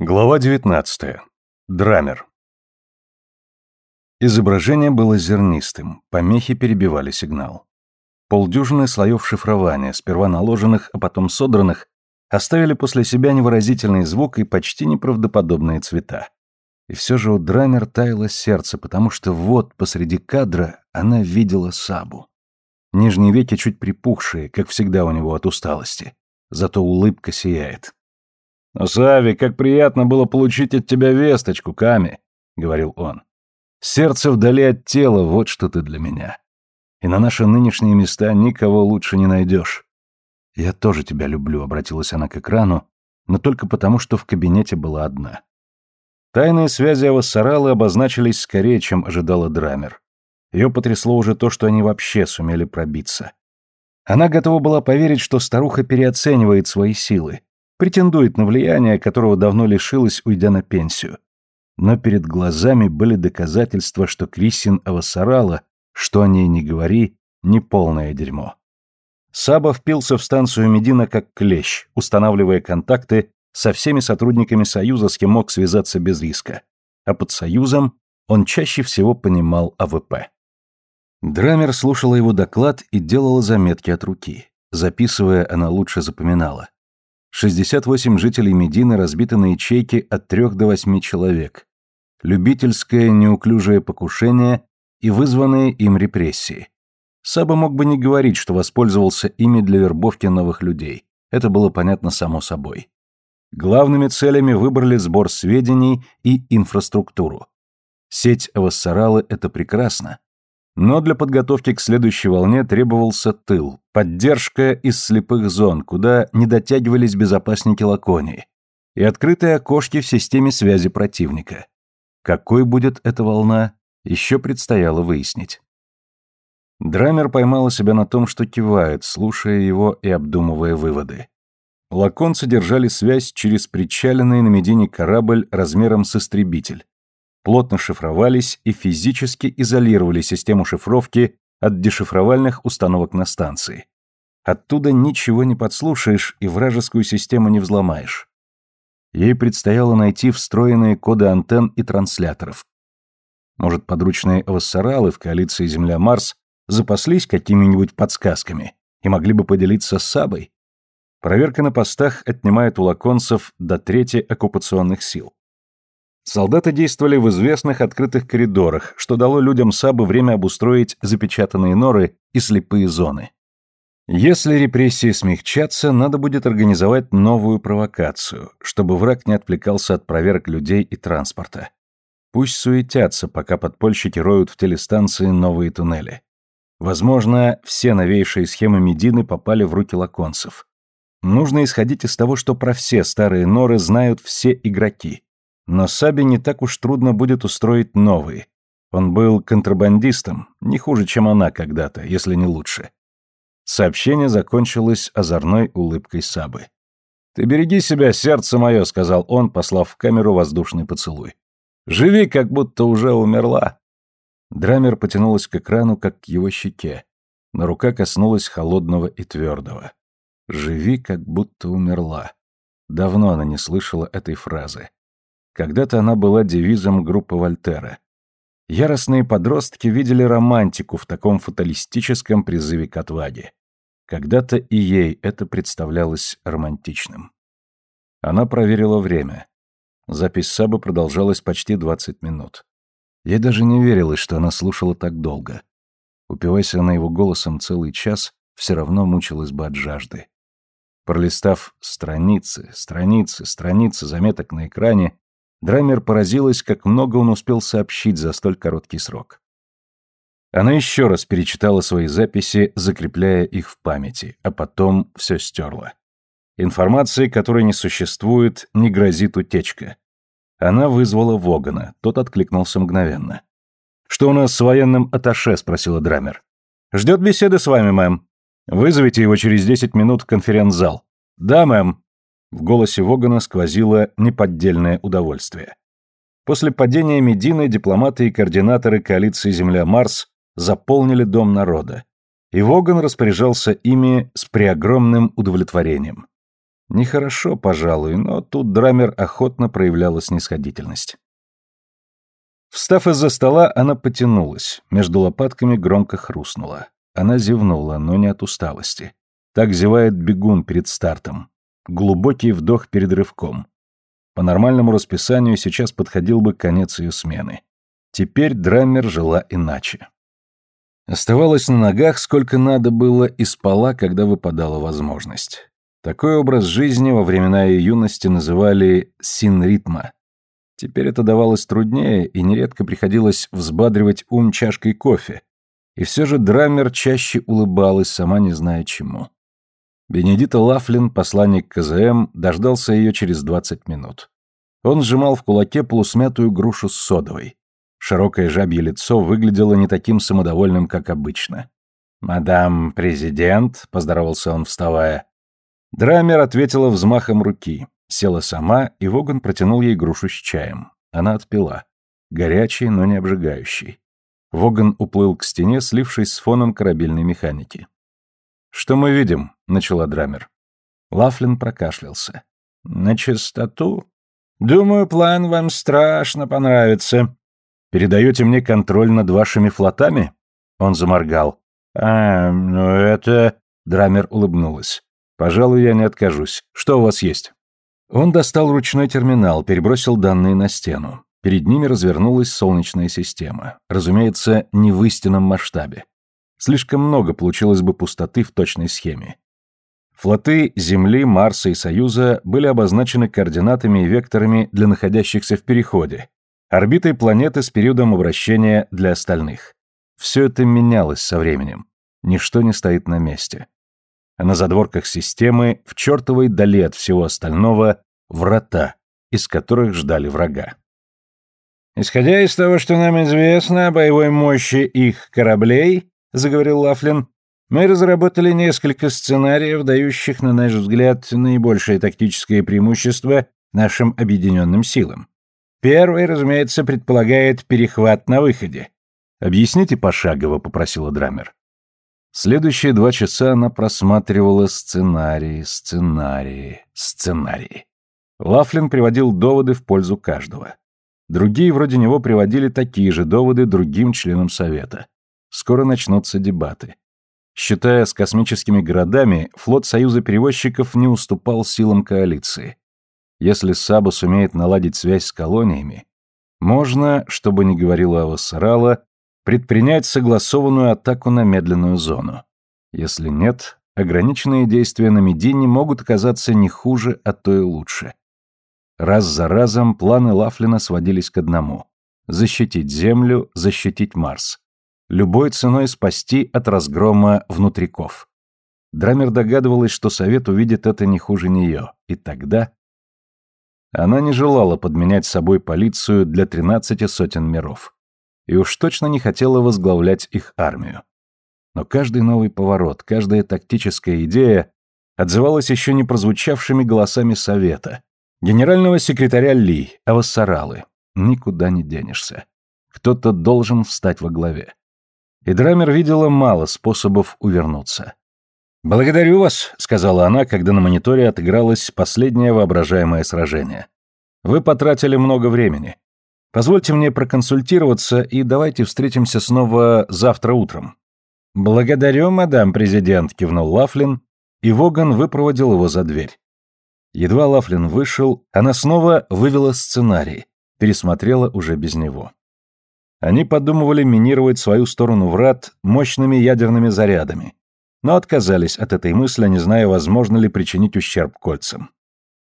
Глава 19. Драмер. Изображение было зернистым, помехи перебивали сигнал. Полдюжины слоев шифрования, сперва наложенных, а потом содранных, оставили после себя невыразительный звук и почти неправдоподобные цвета. И все же у Драмер таяло сердце, потому что вот посреди кадра она видела Сабу. Нижние веки чуть припухшие, как всегда у него от усталости. Зато улыбка сияет. «Но, Сави, как приятно было получить от тебя весточку, Ками», — говорил он. «Сердце вдали от тела, вот что ты для меня. И на наши нынешние места никого лучше не найдешь». «Я тоже тебя люблю», — обратилась она к экрану, но только потому, что в кабинете была одна. Тайные связи Авассаралы обозначились скорее, чем ожидала Драмер. Ее потрясло уже то, что они вообще сумели пробиться. Она готова была поверить, что старуха переоценивает свои силы, претендует на влияние, которого давно лишилась, уйдя на пенсию. Но перед глазами были доказательства, что Крисьен Авасарала, что о ней не говори, не полное дерьмо. Саба впился в станцию Медина как клещ, устанавливая контакты со всеми сотрудниками Союза, с кем мог связаться без риска. А под Союзом он чаще всего понимал АВП. Драмер слушала его доклад и делала заметки от руки. Записывая, она лучше запоминала. 68 жителей Медины разбиты на ячейки от 3 до 8 человек. Любительское неуклюжее покушение и вызванные им репрессии. Саба мог бы не говорить, что воспользовался ими для вербовки новых людей. Это было понятно само собой. Главными целями выбрали сбор сведений и инфраструктуру. Сеть Авассаралы – это прекрасно, но для подготовки к следующей волне требовался тыл, поддержка из слепых зон, куда не дотягивались безопасники Лаконии, и открытые окошки в системе связи противника. Какой будет эта волна, еще предстояло выяснить. Драмер поймала себя на том, что кивает, слушая его и обдумывая выводы. Лаконцы держали связь через причаленный на Медине корабль размером с истребитель плотно шифровались и физически изолировали систему шифровки от дешифровальных установок на станции. Оттуда ничего не подслушаешь и вражескую систему не взломаешь. Ей предстояло найти встроенные коды антенн и трансляторов. Может, подручные вассаралы в коалиции Земля-Марс запаслись какими-нибудь подсказками и могли бы поделиться с Сабой? Проверка на постах отнимает у лаконцев до трети оккупационных сил. Солдаты действовали в известных открытых коридорах, что дало людям Сабы время обустроить запечатанные норы и слепые зоны. Если репрессии смягчатся, надо будет организовать новую провокацию, чтобы враг не отвлекался от проверок людей и транспорта. Пусть суетятся, пока подпольщики роют в телестанции новые туннели. Возможно, все новейшие схемы Медины попали в руки лаконцев. Нужно исходить из того, что про все старые норы знают все игроки. Но Саби не так уж трудно будет устроить новый. Он был контрабандистом, не хуже, чем она когда-то, если не лучше. Сообщение закончилось озорной улыбкой Сабы. «Ты береги себя, сердце мое», — сказал он, послав в камеру воздушный поцелуй. «Живи, как будто уже умерла». Драмер потянулась к экрану, как к его щеке, но рука коснулась холодного и твердого. «Живи, как будто умерла». Давно она не слышала этой фразы. Когда-то она была девизом группы Вольтера. Яростные подростки видели романтику в таком фаталистическом призыве к отваге. Когда-то и ей это представлялось романтичным. Она проверила время. Запись Сабы продолжалась почти 20 минут. Ей даже не верилось, что она слушала так долго. Упиваясь она его голосом целый час, все равно мучилась бы от жажды. Пролистав страницы, страницы, страницы заметок на экране, Драмер поразилась, как много он успел сообщить за столь короткий срок. Она еще раз перечитала свои записи, закрепляя их в памяти, а потом все стерла. Информации, которой не существует, не грозит утечка. Она вызвала Вогана, тот откликнулся мгновенно. «Что у нас с военным аташе?» – спросила Драмер. «Ждет беседы с вами, мэм. Вызовите его через десять минут в конференц-зал». «Да, мэм». В голосе Вогана сквозило неподдельное удовольствие. После падения Медины дипломаты и координаторы коалиции Земля-Марс заполнили Дом народа, и Воган распоряжался ими с преогромным удовлетворением. Нехорошо, пожалуй, но тут Драмер охотно проявляла снисходительность. Встав из-за стола, она потянулась, между лопатками громко хрустнула. Она зевнула, но не от усталости. Так зевает бегун перед стартом. Глубокий вдох перед рывком. По нормальному расписанию сейчас подходил бы конец ее смены. Теперь Драмер жила иначе. Оставалась на ногах сколько надо было и спала, когда выпадала возможность. Такой образ жизни во времена ее юности называли «син-ритма». Теперь это давалось труднее, и нередко приходилось взбадривать ум чашкой кофе. И все же Драмер чаще улыбалась, сама не зная чему. Бенедита Лафлин, посланник КЗМ, дождался ее через 20 минут. Он сжимал в кулаке полусмятую грушу с содовой. Широкое жабье лицо выглядело не таким самодовольным, как обычно. «Мадам президент», — поздоровался он, вставая. Драмер ответила взмахом руки. Села сама, и Воган протянул ей грушу с чаем. Она отпила. Горячий, но не обжигающий. Воган уплыл к стене, слившись с фоном корабельной механики. «Что мы видим?» — начала Драмер. Лафлин прокашлялся. «На чистоту? Думаю, план вам страшно понравится. Передаете мне контроль над вашими флотами?» Он заморгал. «А, ну это...» Драмер улыбнулась. «Пожалуй, я не откажусь. Что у вас есть?» Он достал ручной терминал, перебросил данные на стену. Перед ними развернулась солнечная система. Разумеется, не в истинном масштабе. Слишком много получилось бы пустоты в точной схеме. Флоты Земли, Марса и Союза были обозначены координатами и векторами для находящихся в переходе, орбитой планеты с периодом обращения для остальных. Все это менялось со временем. Ничто не стоит на месте. А на задворках системы, в чертовой дали от всего остального, врата, из которых ждали врага. Исходя из того, что нам известно о боевой мощи их кораблей, заговорил Лафлин. Мы разработали несколько сценариев, дающих, на наш взгляд, наибольшее тактическое преимущество нашим объединенным силам. Первый, разумеется, предполагает перехват на выходе. «Объясните пошагово», — попросила Драмер. Следующие два часа она просматривала сценарии, сценарии, сценарии. Лафлин приводил доводы в пользу каждого. Другие вроде него приводили такие же доводы другим членам Совета. Скоро начнутся дебаты. Считая с космическими городами, флот Союза перевозчиков не уступал силам коалиции. Если Саба сумеет наладить связь с колониями, можно, чтобы не говорила Авасарала, предпринять согласованную атаку на медленную зону. Если нет, ограниченные действия на Медине могут оказаться не хуже, а то и лучше. Раз за разом планы Лафлина сводились к одному – защитить Землю, защитить Марс любой ценой спасти от разгрома внутриков. Драмер догадывалась, что совет увидит это не хуже нее, и тогда... Она не желала подменять собой полицию для тринадцати сотен миров. И уж точно не хотела возглавлять их армию. Но каждый новый поворот, каждая тактическая идея отзывалась еще не прозвучавшими голосами совета. Генерального секретаря Ли, Авассаралы. Никуда не денешься. Кто-то должен встать во главе и Драмер видела мало способов увернуться. «Благодарю вас», — сказала она, когда на мониторе отыгралось последнее воображаемое сражение. «Вы потратили много времени. Позвольте мне проконсультироваться, и давайте встретимся снова завтра утром». «Благодарю, мадам президент», — кивнул Лафлин, и Воган выпроводил его за дверь. Едва Лафлин вышел, она снова вывела сценарий, пересмотрела уже без него. Они подумывали минировать свою сторону врат мощными ядерными зарядами, но отказались от этой мысли, не зная, возможно ли причинить ущерб кольцам.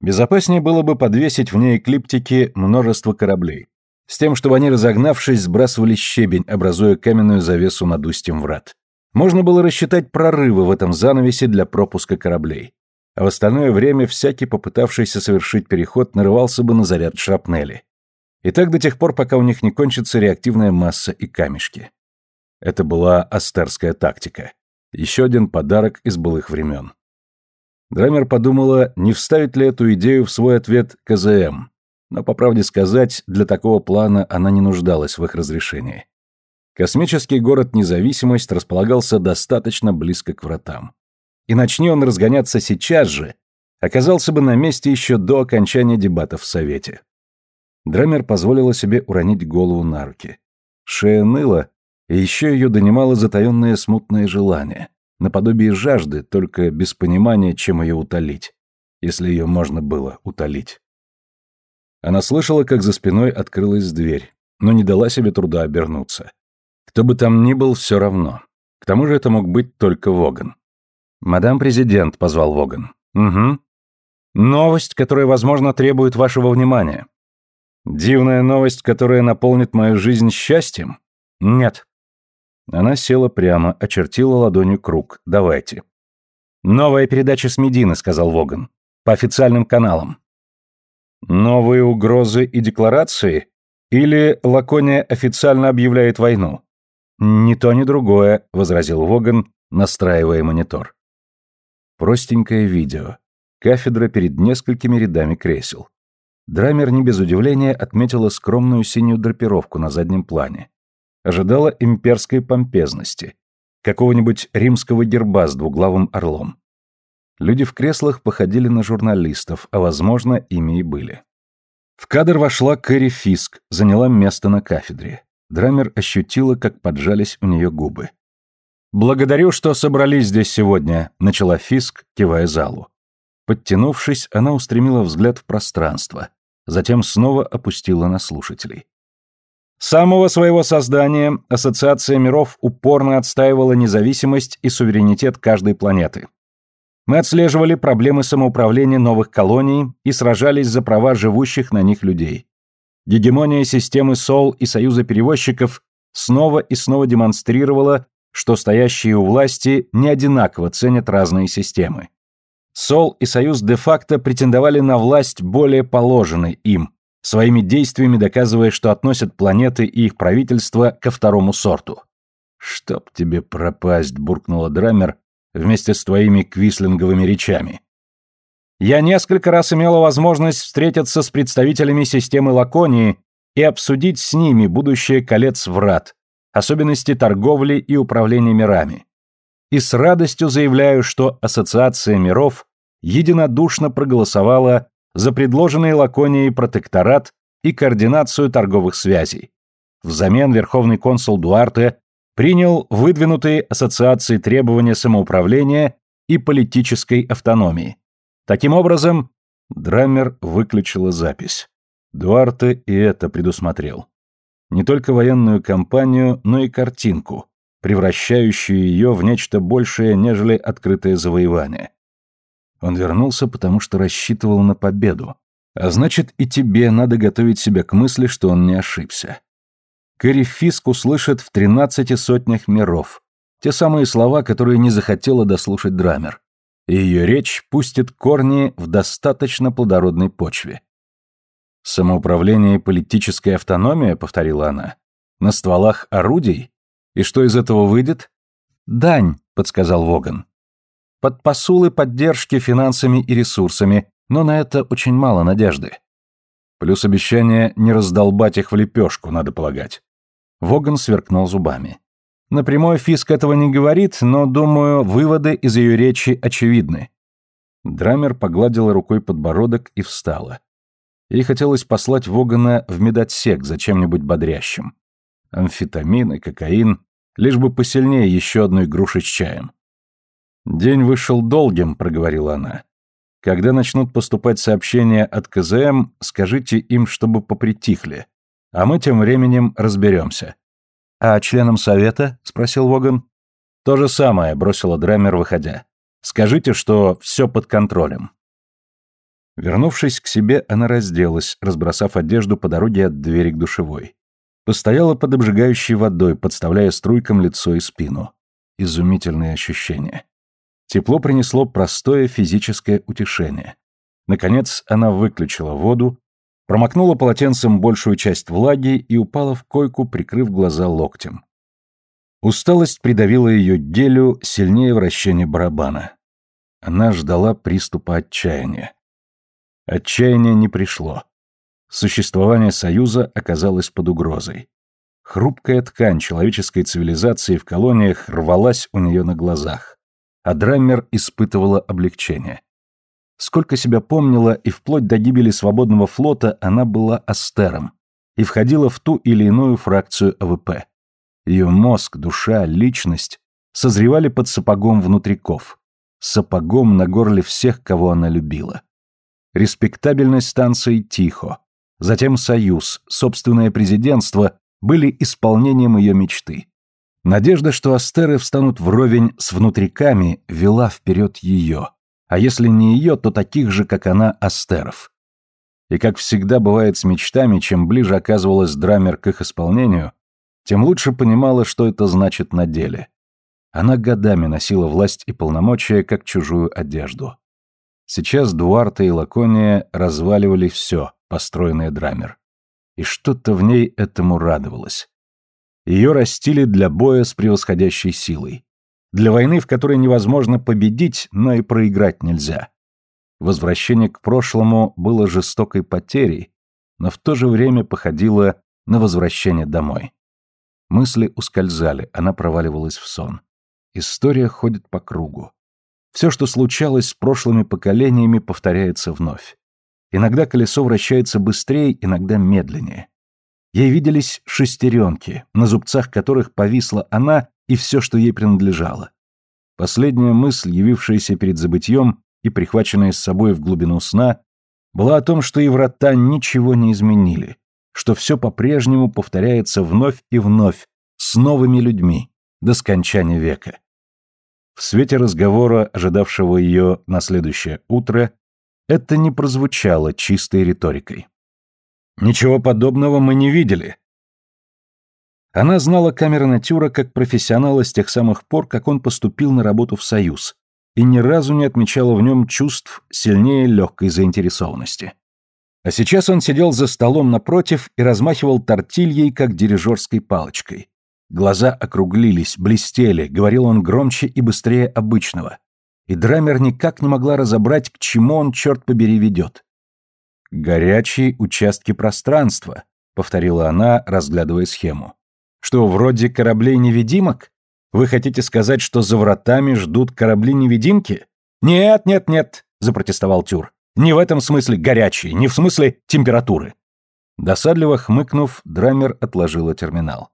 Безопаснее было бы подвесить в ней эклиптики множество кораблей, с тем, чтобы они, разогнавшись, сбрасывали щебень, образуя каменную завесу над устьем врат. Можно было рассчитать прорывы в этом занавесе для пропуска кораблей. А в остальное время всякий, попытавшийся совершить переход, нарывался бы на заряд шрапнели. И так до тех пор, пока у них не кончится реактивная масса и камешки. Это была астерская тактика. Еще один подарок из былых времен. Драмер подумала, не вставить ли эту идею в свой ответ КЗМ, но, по правде сказать, для такого плана она не нуждалась в их разрешении. Космический город-независимость располагался достаточно близко к вратам. И начни он разгоняться сейчас же, оказался бы на месте еще до окончания дебатов в Совете. Драмер позволила себе уронить голову на руки. Шея ныла, и еще ее донимало затаенное смутное желание, наподобие жажды, только без понимания, чем ее утолить, если ее можно было утолить. Она слышала, как за спиной открылась дверь, но не дала себе труда обернуться. Кто бы там ни был, все равно. К тому же это мог быть только Воган. «Мадам президент», — позвал Воган. «Угу. Новость, которая, возможно, требует вашего внимания. Дивная новость, которая наполнит мою жизнь счастьем? Нет». Она села прямо, очертила ладонью круг. «Давайте». «Новая передача с Медины», — сказал Воган. «По официальным каналам». «Новые угрозы и декларации? Или Лакония официально объявляет войну?» «Ни то, ни другое», — возразил Воган, настраивая монитор. Простенькое видео. Кафедра перед несколькими рядами кресел. Драмер не без удивления отметила скромную синюю драпировку на заднем плане. Ожидала имперской помпезности. Какого-нибудь римского герба с двуглавым орлом. Люди в креслах походили на журналистов, а, возможно, ими и были. В кадр вошла Кэрри Фиск, заняла место на кафедре. Драмер ощутила, как поджались у нее губы. «Благодарю, что собрались здесь сегодня», — начала Фиск, кивая залу. Подтянувшись, она устремила взгляд в пространство, затем снова опустила на слушателей. С самого своего создания Ассоциация миров упорно отстаивала независимость и суверенитет каждой планеты. Мы отслеживали проблемы самоуправления новых колоний и сражались за права живущих на них людей. Гегемония системы СОЛ и Союза перевозчиков снова и снова демонстрировала, что стоящие у власти не одинаково ценят разные системы. СОЛ и Союз де-факто претендовали на власть более положенной им, своими действиями доказывая, что относят планеты и их правительство ко второму сорту. «Чтоб тебе пропасть», — буркнула Драмер вместе с твоими квислинговыми речами. Я несколько раз имела возможность встретиться с представителями системы Лаконии и обсудить с ними будущее колец врат, особенности торговли и управления мирами. И с радостью заявляю, что Ассоциация миров единодушно проголосовала за предложенный Лаконией протекторат и координацию торговых связей. Взамен Верховный консул Дуарте принял выдвинутые ассоциацией требования самоуправления и политической автономии. Таким образом, Драммер выключила запись. Дуарте и это предусмотрел. Не только военную кампанию, но и картинку, превращающую ее в нечто большее, нежели открытое завоевание. Он вернулся, потому что рассчитывал на победу. А значит, и тебе надо готовить себя к мысли, что он не ошибся. Кэрри Фиск услышит в тринадцати сотнях миров. Те самые слова, которые не захотела дослушать Драмер и ее речь пустит корни в достаточно плодородной почве. «Самоуправление и политическая автономия», — повторила она, — «на стволах орудий? И что из этого выйдет?» «Дань», — подсказал Воган. «Под посулы поддержки финансами и ресурсами, но на это очень мало надежды. Плюс обещание не раздолбать их в лепешку, надо полагать». Воган сверкнул зубами. Напрямую Фиск этого не говорит, но, думаю, выводы из ее речи очевидны. Драмер погладила рукой подбородок и встала. Ей хотелось послать Вогана в медотсек за чем-нибудь бодрящим. Амфетамин и кокаин, лишь бы посильнее еще одной груши с чаем. «День вышел долгим», — проговорила она. «Когда начнут поступать сообщения от КЗМ, скажите им, чтобы попритихли, а мы тем временем разберемся». «А членам совета?» — спросил Воган. «То же самое», — бросила Драмер, выходя. «Скажите, что все под контролем». Вернувшись к себе, она разделась, разбросав одежду по дороге от двери к душевой. Постояла под обжигающей водой, подставляя струйкам лицо и спину. Изумительные ощущения. Тепло принесло простое физическое утешение. Наконец она выключила воду, промокнула полотенцем большую часть влаги и упала в койку, прикрыв глаза локтем. Усталость придавила ее гелю сильнее вращения барабана. Она ждала приступа отчаяния. Отчаяние не пришло. Существование Союза оказалось под угрозой. Хрупкая ткань человеческой цивилизации в колониях рвалась у нее на глазах, а Драммер испытывала облегчение. Сколько себя помнила и вплоть до гибели свободного флота она была астером и входила в ту или иную фракцию АВП. Ее мозг, душа, личность созревали под сапогом внутриков, сапогом на горле всех, кого она любила. Респектабельность станции Тихо, затем Союз, собственное президентство были исполнением ее мечты. Надежда, что астеры встанут вровень с внутриками, вела вперед ее, а если не ее, то таких же, как она, астеров. И как всегда бывает с мечтами, чем ближе оказывалась драмер к их исполнению, тем лучше понимала, что это значит на деле. Она годами носила власть и полномочия, как чужую одежду. Сейчас Дуарта и Лакония разваливали все, построенное драмер. И что-то в ней этому радовалось. Ее растили для боя с превосходящей силой. Для войны, в которой невозможно победить, но и проиграть нельзя. Возвращение к прошлому было жестокой потерей, но в то же время походило на возвращение домой. Мысли ускользали, она проваливалась в сон. История ходит по кругу. Все, что случалось с прошлыми поколениями, повторяется вновь. Иногда колесо вращается быстрее, иногда медленнее. Ей виделись шестеренки, на зубцах которых повисла она и все, что ей принадлежало. Последняя мысль, явившаяся перед забытьем и прихваченная с собой в глубину сна, была о том, что и врата ничего не изменили, что все по-прежнему повторяется вновь и вновь, с новыми людьми, до скончания века. В свете разговора, ожидавшего ее на следующее утро, это не прозвучало чистой риторикой. «Ничего подобного мы не видели». Она знала Камерона Тюра как профессионала с тех самых пор, как он поступил на работу в Союз, и ни разу не отмечала в нем чувств сильнее легкой заинтересованности. А сейчас он сидел за столом напротив и размахивал тортильей, как дирижерской палочкой. Глаза округлились, блестели, говорил он громче и быстрее обычного. И Драмер никак не могла разобрать, к чему он, черт побери, ведет. «Горячие участки пространства», — повторила она, разглядывая схему. «Что, вроде кораблей-невидимок? Вы хотите сказать, что за вратами ждут корабли-невидимки?» «Нет, нет, нет», — запротестовал Тюр. «Не в этом смысле горячие, не в смысле температуры». Досадливо хмыкнув, Драмер отложила терминал.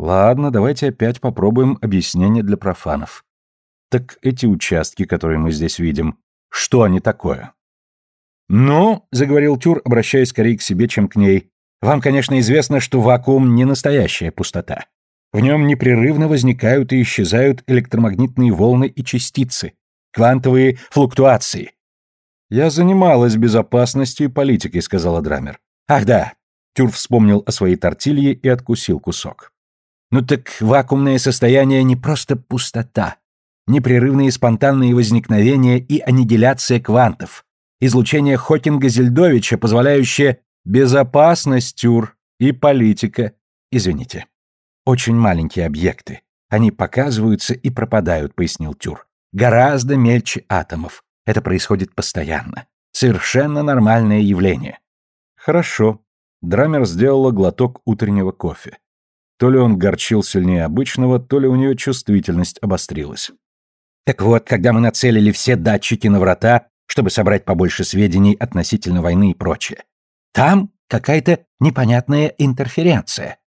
Ладно, давайте опять попробуем объяснение для профанов. Так эти участки, которые мы здесь видим, что они такое? Ну, заговорил Тюр, обращаясь скорее к себе, чем к ней. Вам, конечно, известно, что вакуум не настоящая пустота. В нем непрерывно возникают и исчезают электромагнитные волны и частицы, квантовые флуктуации. Я занималась безопасностью и политикой, сказала Драмер. Ах да. Тюр вспомнил о своей тортилье и откусил кусок. Ну так вакуумное состояние не просто пустота. Непрерывные спонтанные возникновения и аннигиляция квантов. Излучение Хокинга-Зельдовича, позволяющее безопасность тюр и политика. Извините. Очень маленькие объекты. Они показываются и пропадают, пояснил Тюр. Гораздо мельче атомов. Это происходит постоянно. Совершенно нормальное явление. Хорошо. Драмер сделала глоток утреннего кофе. То ли он горчил сильнее обычного, то ли у нее чувствительность обострилась. Так вот, когда мы нацелили все датчики на врата, чтобы собрать побольше сведений относительно войны и прочее, там какая-то непонятная интерференция.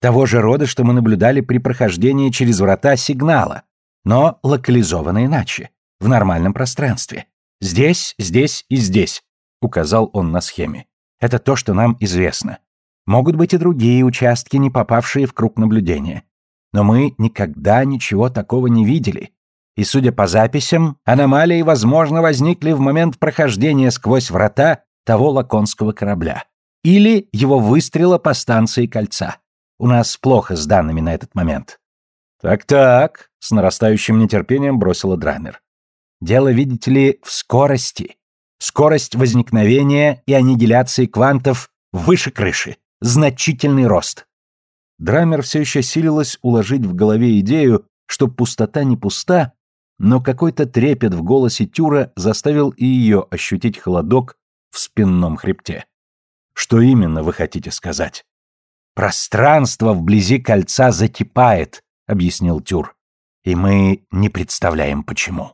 Того же рода, что мы наблюдали при прохождении через врата сигнала, но локализовано иначе, в нормальном пространстве. Здесь, здесь и здесь, указал он на схеме. Это то, что нам известно. Могут быть и другие участки, не попавшие в круг наблюдения. Но мы никогда ничего такого не видели. И, судя по записям, аномалии, возможно, возникли в момент прохождения сквозь врата того лаконского корабля. Или его выстрела по станции кольца. У нас плохо с данными на этот момент. «Так-так», — с нарастающим нетерпением бросила Драмер. «Дело, видите ли, в скорости. Скорость возникновения и аннигиляции квантов выше крыши значительный рост. Драмер все еще силилась уложить в голове идею, что пустота не пуста, но какой-то трепет в голосе Тюра заставил и ее ощутить холодок в спинном хребте. Что именно вы хотите сказать? Пространство вблизи кольца закипает, объяснил Тюр. И мы не представляем почему.